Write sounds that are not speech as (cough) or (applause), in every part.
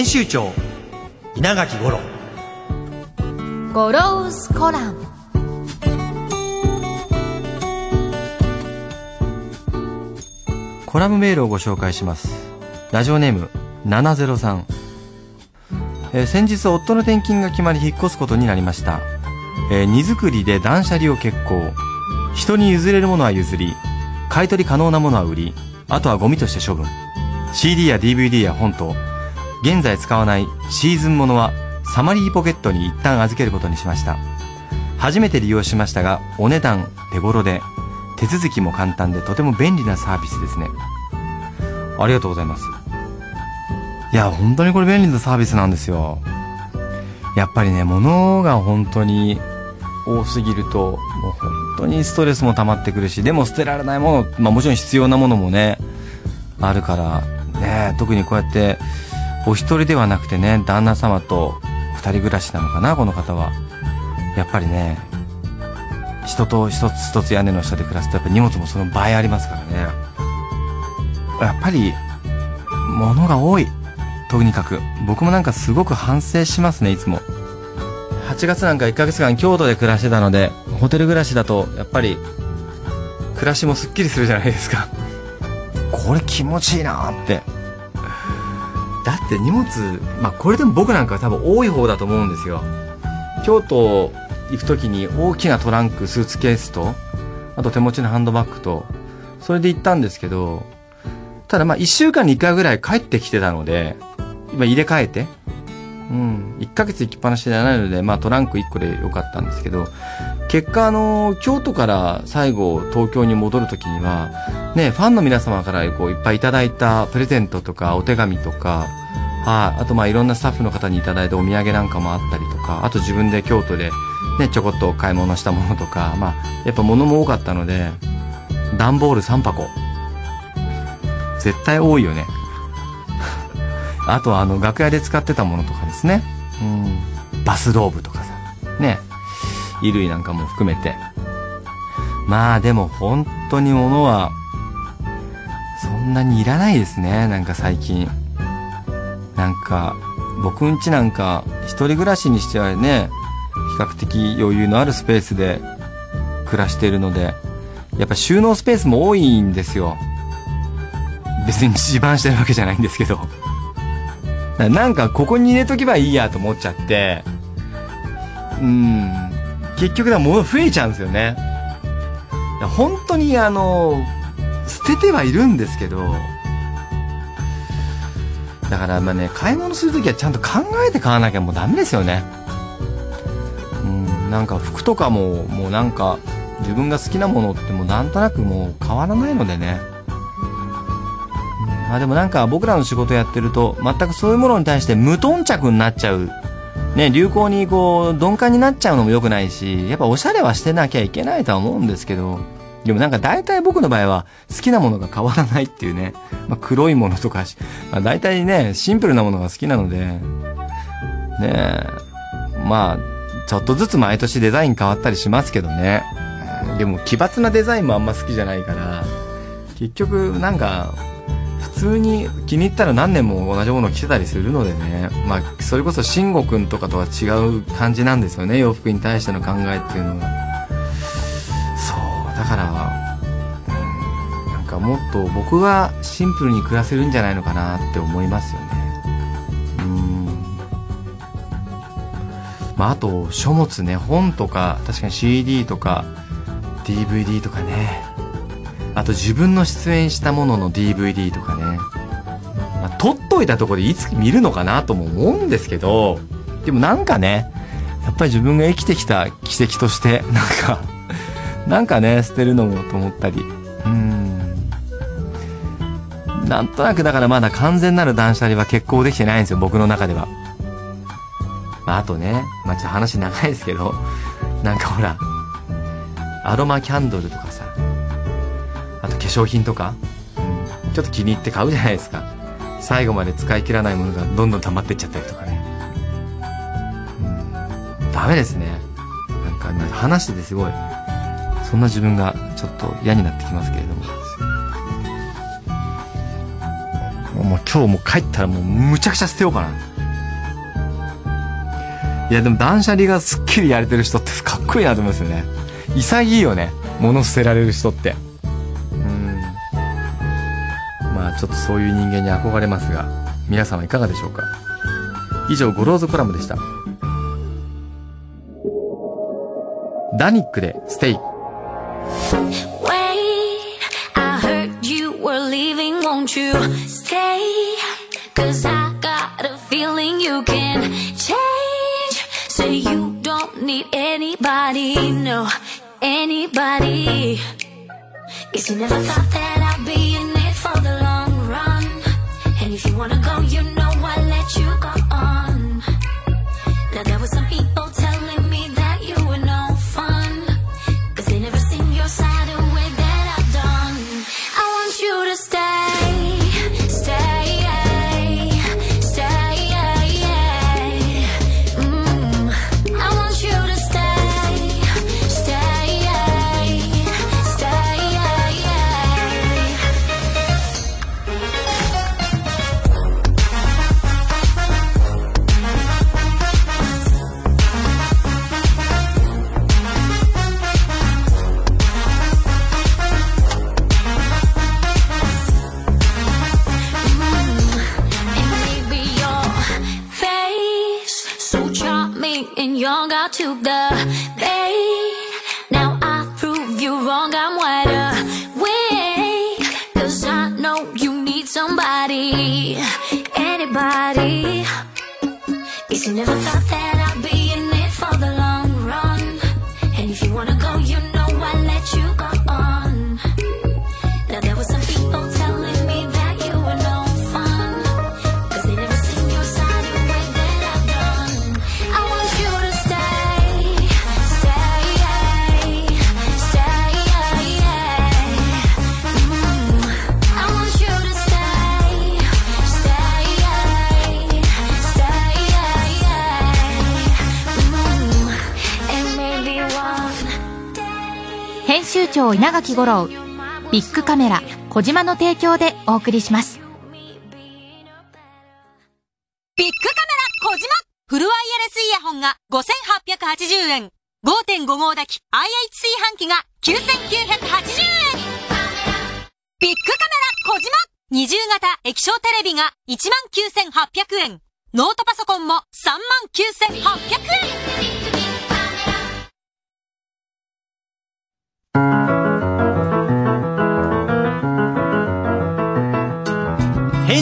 編集長稲垣五郎。ゴロウスコラム。コラムメールをご紹介します。ラジオネーム703、えー先日夫の転勤が決まり引っ越すことになりました、えー荷造りで断捨離を決行。人に譲れるものは譲り買い取り可能なものは売りあとはゴミとして処分。CD や DVD や本と現在使わないシーズンものはサマリーポケットに一旦預けることにしました。初めて利用しましたがお値段手頃で手続きも簡単でとても便利なサービスですね。ありがとうございます。いや本当にこれ便利なサービスなんですよ。やっぱりね物が本当に多すぎるともう本当にストレスも溜まってくるしでも捨てられないもの、まあ、もちろん必要なものもねあるからね特にこうやってお一人ではなくてね旦那様と二人暮らしなのかなこの方は。やっぱりね人と一つ一つ屋根の下で暮らすとやっぱ荷物もその倍ありますからね。やっぱり物が多い。とにかく。僕もなんかすごく反省しますねいつも。8月なんか1ヶ月間京都で暮らしてたのでホテル暮らしだとやっぱり暮らしもすっきりするじゃないですか。これ気持ちいいなって。だって荷物まあこれでも僕なんかは多分多い方だと思うんですよ。京都行く時に大きなトランクスーツケースとあと手持ちのハンドバッグとそれで行ったんですけどただまあ1週間に1回ぐらい帰ってきてたので今入れ替えてうん1ヶ月行きっぱなしじゃないのでまあトランク1個でよかったんですけど結果あの京都から最後東京に戻る時にはねファンの皆様からこういっぱいいただいたプレゼントとかお手紙とかはい、あとまあいろんなスタッフの方にいただいたお土産なんかもあったりとかあと自分で京都でねちょこっと買い物したものとかまあやっぱ物も多かったので段ボール3箱。絶対多いよね。(laughs) あとあの楽屋で使ってたものとかですね。うん。バスローブとかさ。ね。衣類なんかも含めて。まあでも本当に物はんなにいらないですねなんか最近。なんか僕ん家なんか一人暮らしにしてはね比較的余裕のあるスペースで暮らしてるのでやっぱ収納スペースも多いんですよ。別に自慢してるわけじゃないんですけど。(laughs) なんかここに入れとけばいいやと思っちゃって。うん。結局だ物増えちゃうんですよね。本当にあの捨ててはいるんですけどだからまあね買い物するときはちゃんと考えて買わなきゃもうダメですよね。うんなんか服とかももうなんか自分が好きなものってもうなんとなくもう変わらないのでね。まあでもなんか僕らの仕事やってると全くそういうものに対して無頓着になっちゃう。ね流行にこう鈍感になっちゃうのも良くないしやっぱおしゃれはしてなきゃいけないとは思うんですけど。でもなんか大体僕の場合は好きなものが変わらないっていうね、まあ、黒いものとかし、まあ、大体ねシンプルなものが好きなので。ねえ。まあちょっとずつ毎年デザイン変わったりしますけどね。でも奇抜なデザインもあんま好きじゃないから。結局なんか普通に気に入ったら何年も同じもの着てたりするのでね。まあそれこそ慎吾くんとかとは違う感じなんですよね。洋服に対しての考えっていうのがそうだからうんなんかもっと僕はシンプルに暮らせるんじゃないのかなって思いますよね。うん。まああと書物ね本とか確かに CD とか DVD とかね。あと自分の出演したものの DVD とかね、まあ、撮っといたとこでいつ見るのかなとも思うんですけどでもなんかねやっぱり自分が生きてきた奇跡としてなんかなんかね、捨てるのもと思ったり。うん。なんとなくだからまだ完全なる断捨離は決行できてないんですよ、僕の中では。まあ、あとね、まあ、ちょっと話長いですけど、なんかほら、アロマキャンドルとかさ、あと化粧品とか、ちょっと気に入って買うじゃないですか。最後まで使い切らないものがどんどん溜まってっちゃったりとかね。うん、ダメですね。なんか、なんか話しててすごい、そんな自分がちょっと嫌になってきますけれども。もう今日も帰ったらもうむちゃくちゃ捨てようかな。いやでも断捨離がすっきりやれてる人って (laughs) かっこいいなと思いますよね。潔いよね。物捨てられる人って。うん。まあちょっとそういう人間に憧れますが、皆さんはいかがでしょうか。以上、ゴローズコラムでした。ダニックでステイ。Wait, I heard you were leaving, won't you stay? Cause I got a feeling you can change. Say you don't need anybody, no, anybody. Guess you never thought that I'd be in it for the long run. And if you wanna go, you know I'll let you go on. Now there were and young out to the bay. Now I prove you wrong, I'm wide awake. Cause I know you need somebody, anybody. Guess you never thought that 編集長稲垣吾郎ビッグカメラ小島の提供でお送りしますビッグカメラ小島フルワイヤレスイヤホンが5880円。5.5号炊き IH 炊飯器が9980円。ビッグカメラ小島二重型液晶テレビが19800円。ノートパソコンも39800円。編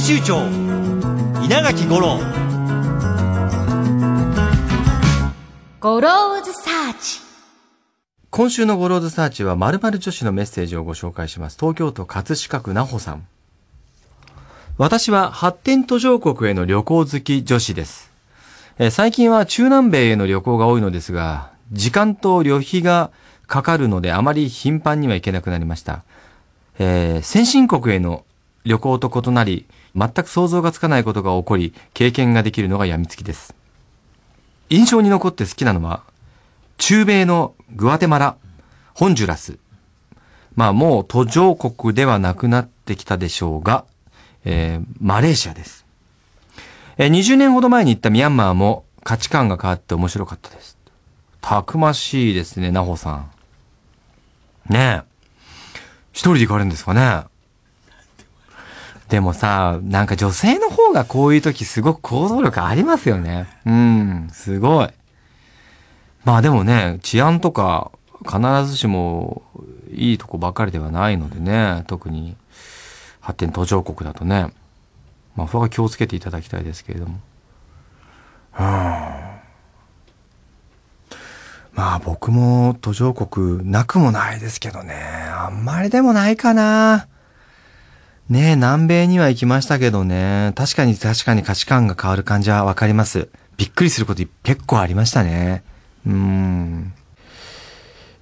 集長稲垣吾郎ゴローズサーチ今週のゴローズサーチは〇〇女子のメッセージをご紹介します。東京都葛飾区なほさん。私は発展途上国への旅行好き女子です。えー最近は中南米への旅行が多いのですが、時間と旅費がかかるのであまり頻繁には行けなくなりました。えー先進国への旅行と異なり、全く想像がつかないことが起こり、経験ができるのが病みつきです。印象に残って好きなのは、中米のグアテマラ、ホンジュラス。まあもう途上国ではなくなってきたでしょうが、えーマレーシアです。えー20年ほど前に行ったミャンマーも価値観が変わって面白かったです。たくましいですね、ナホさん。ねえ。一人で行かれるんですかねでもさ、なんか女性の方がこういう時すごく行動力ありますよね。うん、すごい。まあでもね、治安とか必ずしもいいとこばかりではないのでね、特に発展途上国だとね、まあそこは気をつけていただきたいですけれども。うん。まあ僕も途上国なくもないですけどね。あんまりでもないかな。ねえ、南米には行きましたけどね。確かに確かに価値観が変わる感じはわかります。びっくりすること結構ありましたね。うん。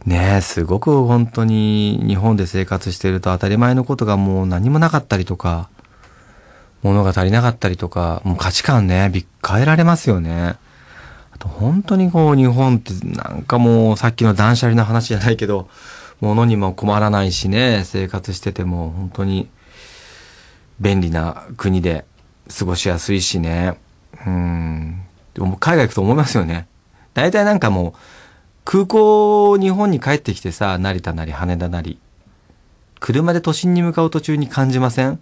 ねえ、すごく本当に日本で生活してると当たり前のことがもう何もなかったりとか、物が足りなかったりとか、もう価値観ね、変えられますよね。あと本当にこう日本ってなんかもうさっきの断捨離の話じゃないけど、物にも困らないしね、生活してても本当に便利な国で過ごしやすいしね。うん。でも海外行くと思いますよね。大体なんかもう空港日本に帰ってきてさ、成田なり羽田なり、車で都心に向かう途中に感じません？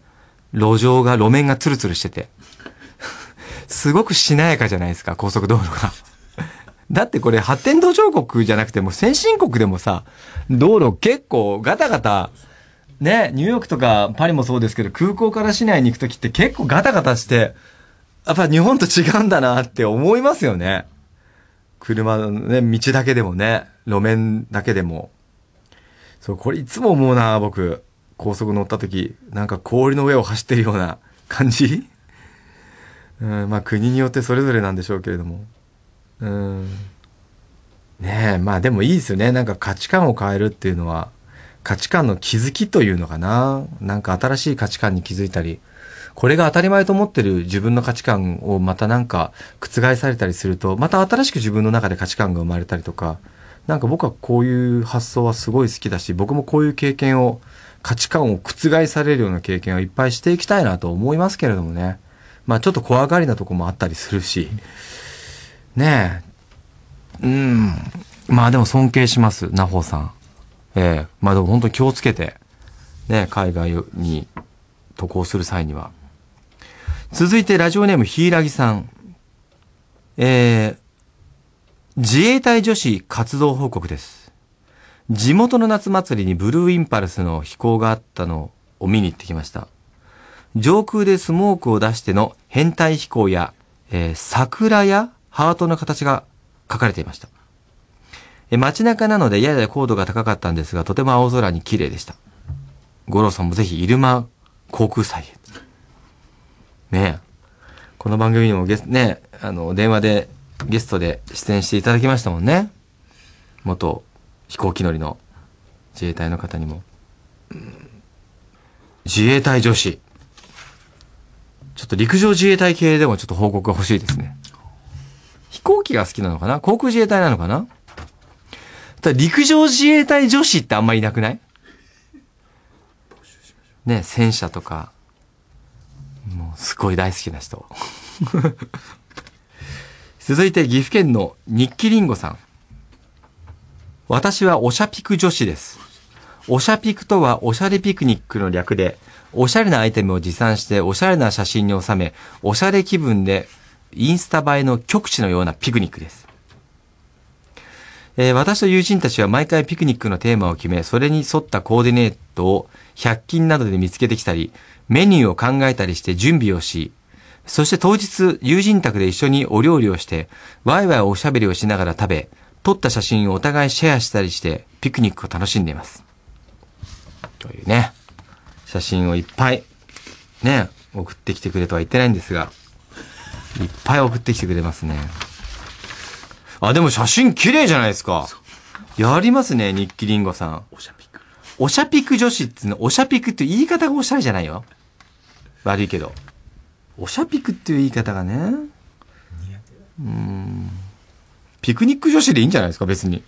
路上が、路面がツルツルしてて。すごくしなやかじゃないですか、高速道路が。(laughs) だってこれ発展途上国じゃなくても先進国でもさ、道路結構ガタガタ、ね、ニューヨークとかパリもそうですけど、空港から市内に行くときって結構ガタガタして、やっぱ日本と違うんだなって思いますよね。車のね、道だけでもね、路面だけでも。そう、これいつも思うな、僕。高速乗った時、なんか氷の上を走ってるような感じうん、まあ国によってそれぞれなんでしょうけれども。うん。ねえ、まあでもいいですよね。なんか価値観を変えるっていうのは、価値観の気づきというのかな。なんか新しい価値観に気づいたり、これが当たり前と思ってる自分の価値観をまたなんか覆されたりすると、また新しく自分の中で価値観が生まれたりとか、なんか僕はこういう発想はすごい好きだし、僕もこういう経験を、価値観を覆されるような経験をいっぱいしていきたいなと思いますけれどもね。まあちょっと怖がりなとこもあったりするし、ねえ。うん。まあでも尊敬します、なほさん。ええまあでも本当に気をつけて、ね、海外に渡航する際には。続いてラジオネームひいらぎさん。えー、自衛隊女子活動報告です。地元の夏祭りにブルーインパルスの飛行があったのを見に行ってきました。上空でスモークを出しての変態飛行や、えー桜やハートの形が書かれていました。えー街中なのでやや高度が高かったんですが、とても青空に綺麗でした。五郎さんもぜひ、入間航空祭へ。ねえ。この番組にもゲスね、あの、電話でゲストで出演していただきましたもんね。元飛行機乗りの自衛隊の方にも。自衛隊女子。ちょっと陸上自衛隊系でもちょっと報告が欲しいですね。飛行機が好きなのかな？航空自衛隊なのかな？ただ陸上自衛隊女子ってあんまりいなくない？ね、戦車とか、もうすごい大好きな人。(laughs) 続いて岐阜県の日記りんごさん。私はおしゃピク女子です。おしゃピクとはおしゃれピクニックの略で、おしゃれなアイテムを持参しておしゃれな写真に収め、おしゃれ気分でインスタ映えの極致のようなピクニックです。えー私と友人たちは毎回ピクニックのテーマを決め、それに沿ったコーディネートを100均などで見つけてきたり、メニューを考えたりして準備をし、そして当日、友人宅で一緒にお料理をして、ワイワイおしゃべりをしながら食べ、撮った写真をお互いシェアしたりして、ピクニックを楽しんでいます。というね、写真をいっぱい、ね、送ってきてくれとは言ってないんですが、いっぱい送ってきてくれますね。あ、でも写真綺麗じゃないですか。やりますね、日記りんごさん。おしゃピク。おしゃピク女子っての、おしゃピクって言い方がおしゃれじゃないよ。悪いけど。おしゃピクっていう言い方がね。うーん。ピクニック女子でいいんじゃないですか、別に。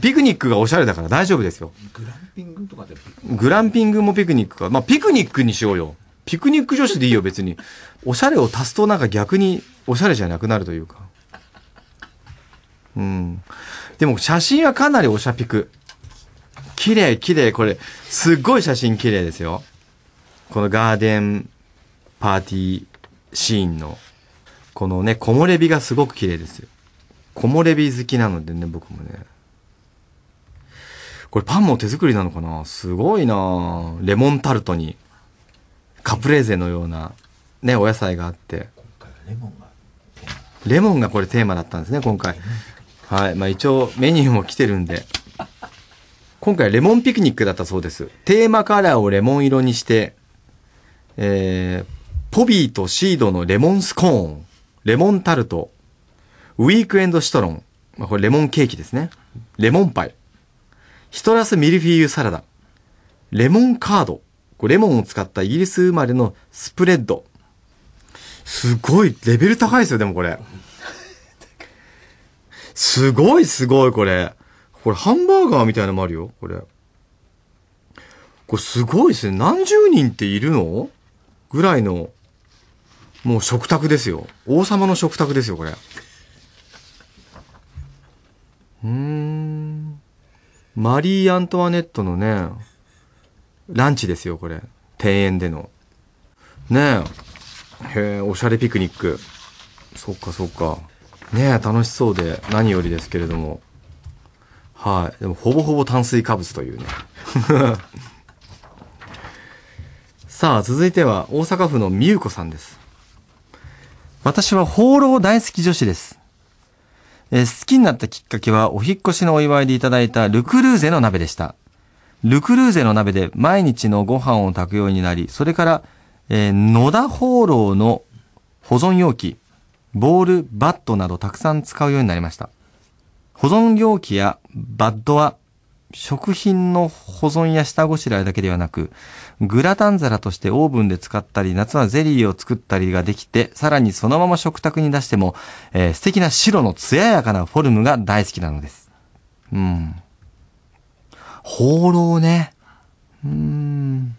ピクニックがおしゃれだから大丈夫ですよ。グランピングとかでグランピングもピクニックか。まあ、ピクニックにしようよ。ピクニック女子でいいよ、別に。おしゃれを足すとなんか逆におしゃれじゃなくなるというか。うん。でも写真はかなりおしゃピク。綺麗、綺麗、これ。すっごい写真綺麗ですよ。このガーデンパーティーシーンの、このね、木漏れ日がすごく綺麗ですよ。木漏れ日好きなのでね、僕もね。これパンも手作りなのかな？すごいなレモンタルトに、カプレーゼのような、ね、お野菜があって。レモンがレモンがこれテーマだったんですね、今回。はい。まあ一応メニューも来てるんで。今回レモンピクニックだったそうです。テーマカラーをレモン色にして、えー、ポビーとシードのレモンスコーン、レモンタルト、ウィークエンドシトロン、まあ、これレモンケーキですね。レモンパイ、シトラスミルフィーユサラダ、レモンカード、レモンを使ったイギリス生まれのスプレッド。すごい、レベル高いですよ、でもこれ。すごいすごい、これ。これハンバーガーみたいなのもあるよ、これ。これすごいですね。何十人っているの？ぐらいの、もう食卓ですよ。王様の食卓ですよ、これ。うーん。マリー・アントワネットのね、ランチですよ、これ。庭園での。ねえ。へえ、おしゃれピクニック。そっかそっか。ねえ、楽しそうで何よりですけれども。はい。でも、ほぼほぼ炭水化物というね。(laughs) さあ、続いては大阪府のみゆこさんです。私は放浪大好き女子です。えー好きになったきっかけはお引越しのお祝いでいただいたルクルーゼの鍋でした。ルクルーゼの鍋で毎日のご飯を炊くようになり、それから、えー野田放浪の保存容器、ボール、バットなどたくさん使うようになりました。保存容器やバットは食品の保存や下ごしらえだけではなく、グラタン皿としてオーブンで使ったり、夏はゼリーを作ったりができて、さらにそのまま食卓に出しても、えー素敵な白の艶やかなフォルムが大好きなのです。うん。放浪ね。うん。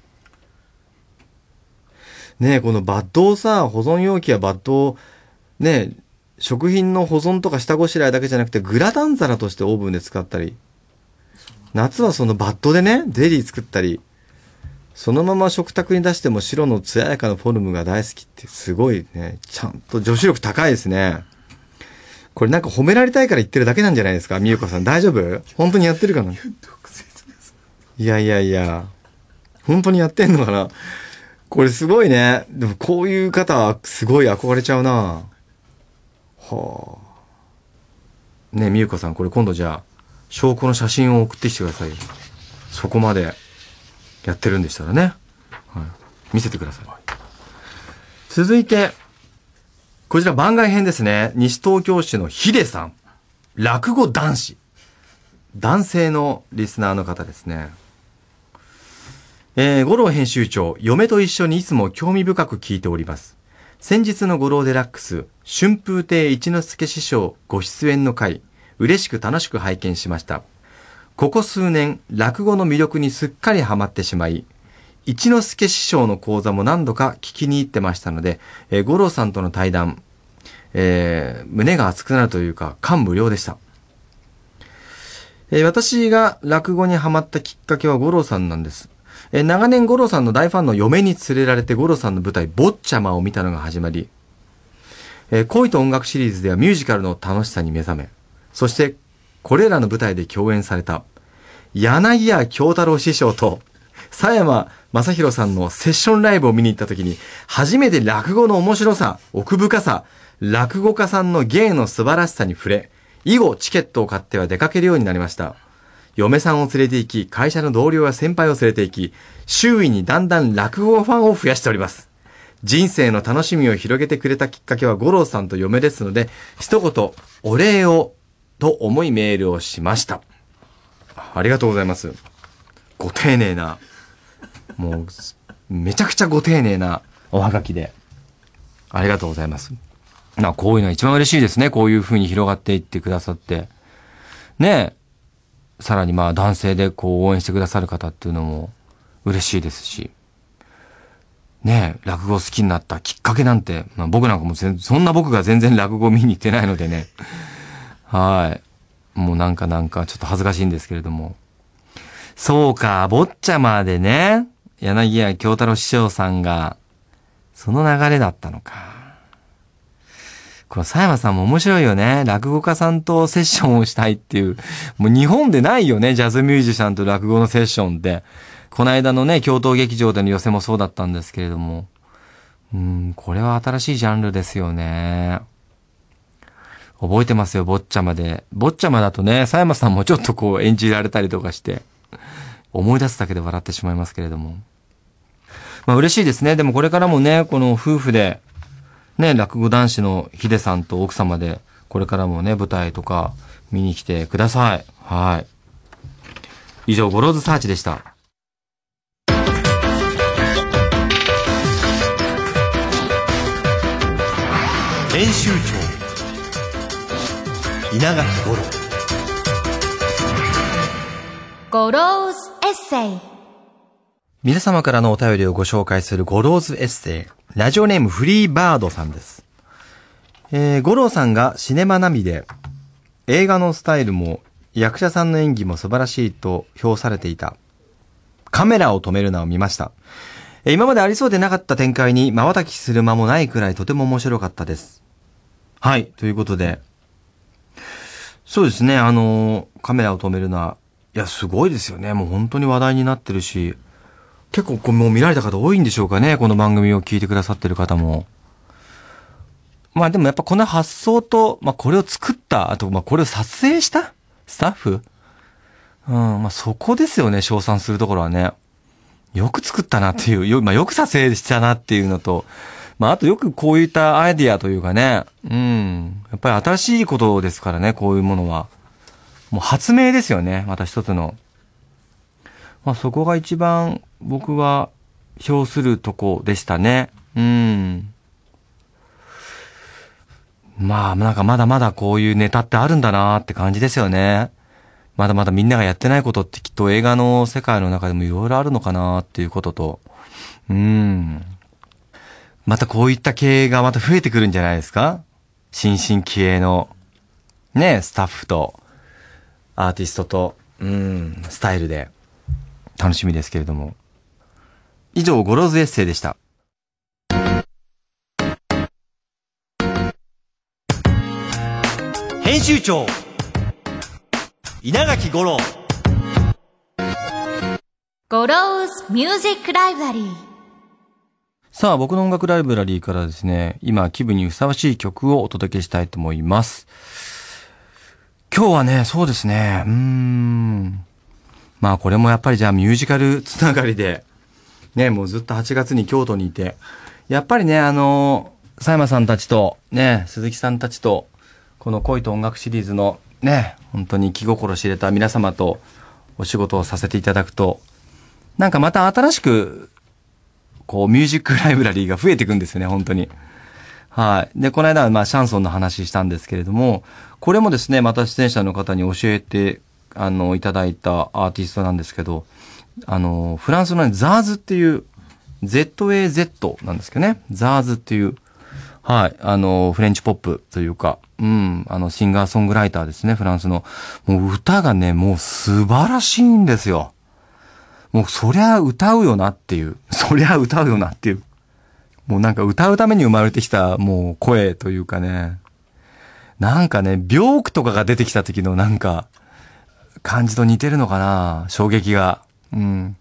ねえ、このバットをさ、保存容器やバットを、ねえ、食品の保存とか下ごしらえだけじゃなくて、グラタン皿としてオーブンで使ったり、夏はそのバットでね、ゼリー作ったり、そのまま食卓に出しても白の艶やかなフォルムが大好きってすごいね、ちゃんと女子力高いですね。これなんか褒められたいから言ってるだけなんじゃないですかみゆこさん。大丈夫？本当にやってるかな？いやいやいや、本当にやってんのかな？これすごいね。でもこういう方はすごい憧れちゃうな。はあ。ねえ、みゆこさん、これ今度じゃあ、証拠の写真を送ってきてください。そこまでやってるんでしたらね。はい。見せてください。続いて、こちら番外編ですね。西東京市のヒデさん。落語男子。男性のリスナーの方ですね。えー、五郎編集長、嫁と一緒にいつも興味深く聞いております。先日の五郎デラックス、春風亭一之輔師匠ご出演の回、嬉しく楽しく拝見しました。ここ数年、落語の魅力にすっかりハマってしまい、一之輔師匠の講座も何度か聞きに行ってましたので、えー五郎さんとの対談、えー胸が熱くなるというか、感無量でした。えー私が落語にハマったきっかけは五郎さんなんです。えー長年五郎さんの大ファンの嫁に連れられて五郎さんの舞台、坊ちゃまを見たのが始まり、えー恋と音楽シリーズではミュージカルの楽しさに目覚め、そして、これらの舞台で共演された、柳家京太郎師匠と、佐山正宏さんのセッションライブを見に行った時に、初めて落語の面白さ、奥深さ、落語家さんの芸の素晴らしさに触れ、以後チケットを買っては出かけるようになりました。嫁さんを連れて行き、会社の同僚や先輩を連れて行き、周囲にだんだん落語ファンを増やしております。人生の楽しみを広げてくれたきっかけは五郎さんと嫁ですので、一言、お礼を、と思いメールをしました。ありがとうございます。ご丁寧な、もう、めちゃくちゃご丁寧なおはがきで。ありがとうございます。ま、こういうのは一番嬉しいですね。こういう風に広がっていってくださって。ねえ。さらにまあ、男性でこう応援してくださる方っていうのも嬉しいですし。ねえ、落語好きになったきっかけなんて、まあ、僕なんかも全そんな僕が全然落語見に行ってないのでね。はい。もうなんかなんかちょっと恥ずかしいんですけれども。そうか、坊ちゃまでね、柳家京太郎師匠さんが、その流れだったのか。この佐山さんも面白いよね。落語家さんとセッションをしたいっていう。もう日本でないよね。ジャズミュージシャンと落語のセッションって。この間のね、京都劇場での寄せもそうだったんですけれども。うん、これは新しいジャンルですよね。覚えてますよ、坊ちゃまで。坊ちゃまだとね、佐山さんもちょっとこう演じられたりとかして、思い出すだけで笑ってしまいますけれども。まあ嬉しいですね。でもこれからもね、この夫婦で、ね、落語男子のヒデさんと奥様で、これからもね、舞台とか見に来てください。はい。以上、ゴローズサーチでした。編集長稲垣吾郎ゴローズエッセイ皆様からのお便りをご紹介するゴローズエッセイ。ラジオネームフリーバードさんです。えー、ゴローさんがシネマナビで、映画のスタイルも役者さんの演技も素晴らしいと評されていた。カメラを止めるなを見ました。えー今までありそうでなかった展開に瞬きする間もないくらいとても面白かったです。はい、ということで。そうですね、あのカメラを止めるな。いや、すごいですよね。もう本当に話題になってるし、結構こうもう見られた方多いんでしょうかね、この番組を聞いてくださってる方も。まあでもやっぱこの発想と、まあこれを作った、あとまあこれを撮影したスタッフ？うん、まあそこですよね、称賛するところはね。よく作ったなっていう、よ,、まあ、よく撮影したなっていうのと、まああとよくこういったアイディアというかね、うん、やっぱり新しいことですからね、こういうものは。もう発明ですよね、また一つの。まあそこが一番僕は評するとこでしたね。うん。まあなんかまだまだこういうネタってあるんだなって感じですよね。まだまだみんながやってないことってきっと映画の世界の中でもいろいろあるのかなっていうことと。うん。またこういった経営がまた増えてくるんじゃないですか？新進気鋭のね、スタッフとアーティストと、うん、スタイルで。楽しみですけれども。以上、ゴローズエッセイでした。編集長稲垣吾郎ゴローズミュージックライブラリーさあ、僕の音楽ライブラリーからですね、今気分にふさわしい曲をお届けしたいと思います。今日はね、そうですね、うーん。まあこれもやっぱりじゃあミュージカルつながりで、ね、もうずっと8月に京都にいて、やっぱりね、あの、佐山さんたちと、ね、鈴木さんたちと、この恋と音楽シリーズのね、本当に気心知れた皆様とお仕事をさせていただくと、なんかまた新しく、こう、ミュージックライブラリーが増えていくんですよね、本当に。はい。で、この間は、まあ、シャンソンの話したんですけれども、これもですね、また出演者の方に教えて、あの、いただいたアーティストなんですけど、あの、フランスのね、ザーズっていう、ZAZ なんですけどね、ザーズっていう、はい、あの、フレンチポップというか、うん、あの、シンガーソングライターですね、フランスの。もう歌がね、もう素晴らしいんですよ。もうそりゃ歌うよなっていう。(laughs) そりゃ歌うよなっていう。もうなんか歌うために生まれてきたもう声というかね。なんかね、病気とかが出てきた時のなんか、感じと似てるのかな衝撃が。うん。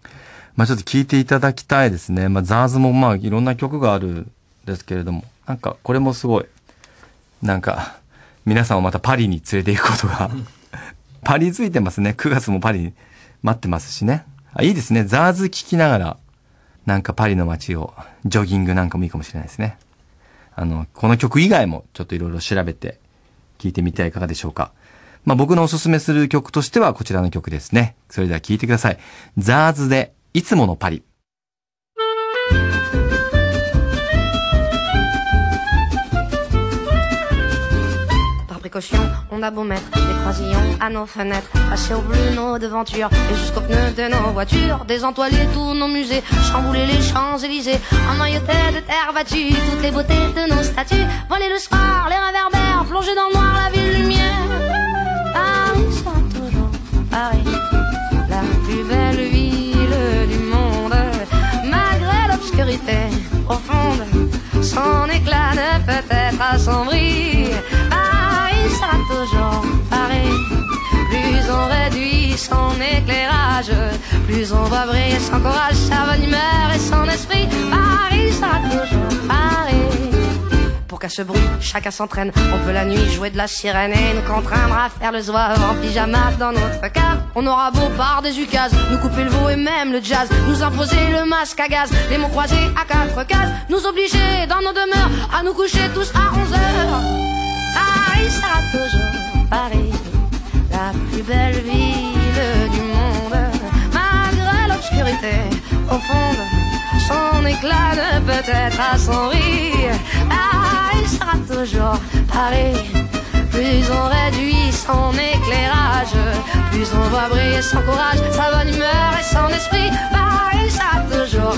まあちょっと聞いていただきたいですね。まあザーズもまあいろんな曲があるんですけれども。なんかこれもすごい。なんか、皆さんをまたパリに連れて行くことが。(laughs) パリついてますね。9月もパリに待ってますしね。あ、いいですね。ザーズ聞きながら、なんかパリの街を、ジョギングなんかもいいかもしれないですね。あの、この曲以外もちょっといろいろ調べて聞いてみてはいかがでしょうか。まあ、僕のおすすめする曲としてはこちらの曲ですね。それでは聴いてください。ザーズで、いつものパリ。précaution on a beau mettre des croisillons à nos fenêtres, passer au bleu nos devantures et jusqu'aux pneus de nos voitures, désentoiler tous nos musées, chambouler les Champs-Élysées, emmailloter de terre battue toutes les beautés de nos statues, voler le soir, les réverbères, plonger dans le noir la ville lumière. Paris sera toujours Paris, la plus belle ville du monde, malgré l'obscurité profonde, son éclat ne peut être assombri. Son éclairage, plus on voit briller son courage, sa bonne humeur et son esprit. Paris sera toujours Paris. Pour qu'à ce bruit, chacun s'entraîne. On peut la nuit jouer de la sirène et nous contraindre à faire le zouave en pyjama dans notre cave. On aura beau par des ukases, nous couper le veau et même le jazz, nous imposer le masque à gaz, les mots croisés à quatre cases, nous obliger dans nos demeures à nous coucher tous à 11 heures. Paris sera toujours Paris, la plus belle ville son éclat ne peut être à son rire. Ah, il sera toujours Paris. Plus on réduit son éclairage, plus on voit briller son courage, sa bonne humeur et son esprit. Paris sera toujours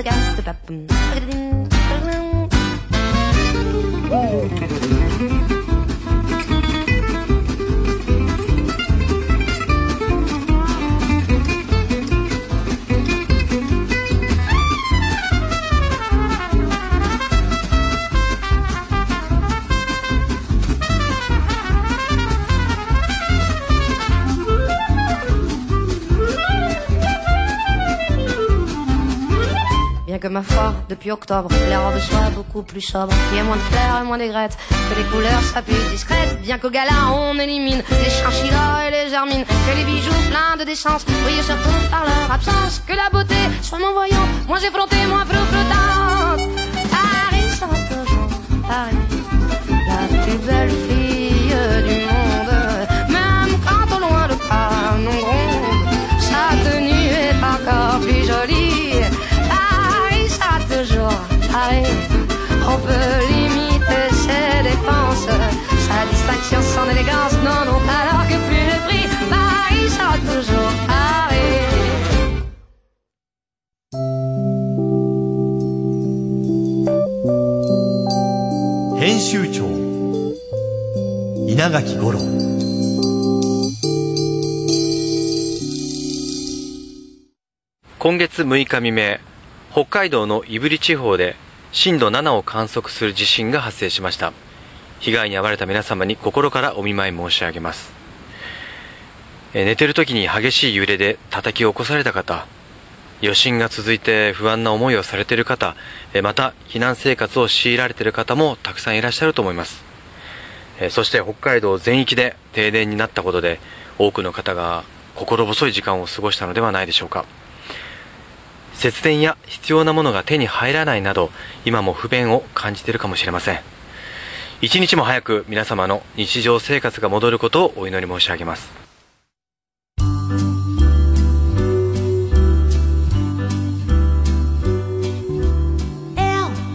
against the bathroom. Ma foi, depuis octobre, les robes soient beaucoup plus sobres, qu'il y ait moins de fleurs et moins d'aigrettes, que les couleurs soient plus discrètes, bien qu'au gala on élimine les chinchillas et les germines, que les bijoux pleins de décence brillent surtout par leur absence, que la beauté soit moins voyante, moins effrontée, moins flottante. La plus belle Paris. On peut limiter ses dépenses, sa distinction, son élégance n'en ont alors que plus le prix. Paris sera toujours Paris. 編集長稲垣五郎今月6日未明北海道の胆振地方で震度7を観測する地震が発生しました。被害に遭われた皆様に心からお見舞い申し上げます。え寝てる時に激しい揺れで叩き起こされた方余震が続いて不安な思いをされている方えまた避難生活を強いられている方もたくさんいらっしゃると思います。えそして北海道全域で停電になったことで多くの方が心細い時間を過ごしたのではないでしょうか。節電や必要なものが手に入らないなど今も不便を感じているかもしれません。一日も早く皆様の日常生活が戻ることをお祈り申し上げます。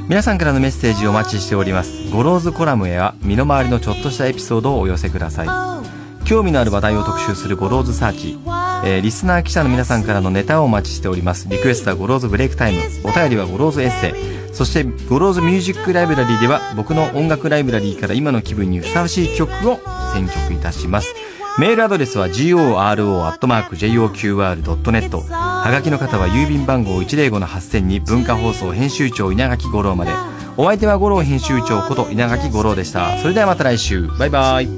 皆さんからのメッセージをお待ちしております。ゴローズコラムへは身の回りのちょっとしたエピソードをお寄せください。興味のある話題を特集するゴローズサーチ、えーリスナー記者の皆さんからのネタをお待ちしております。リクエストはゴローズブレイクタイム。お便りはゴローズエッセイ。そしてゴローズミュージックライブラリーでは僕の音楽ライブラリーから今の気分にふさわしい曲を選曲いたします。メールアドレスは goro.joqr.net はがきの方は郵便番号105-8000に文化放送編集長稲垣吾郎まで。お相手は吾郎編集長こと稲垣吾郎でした。それではまた来週。バイバイ。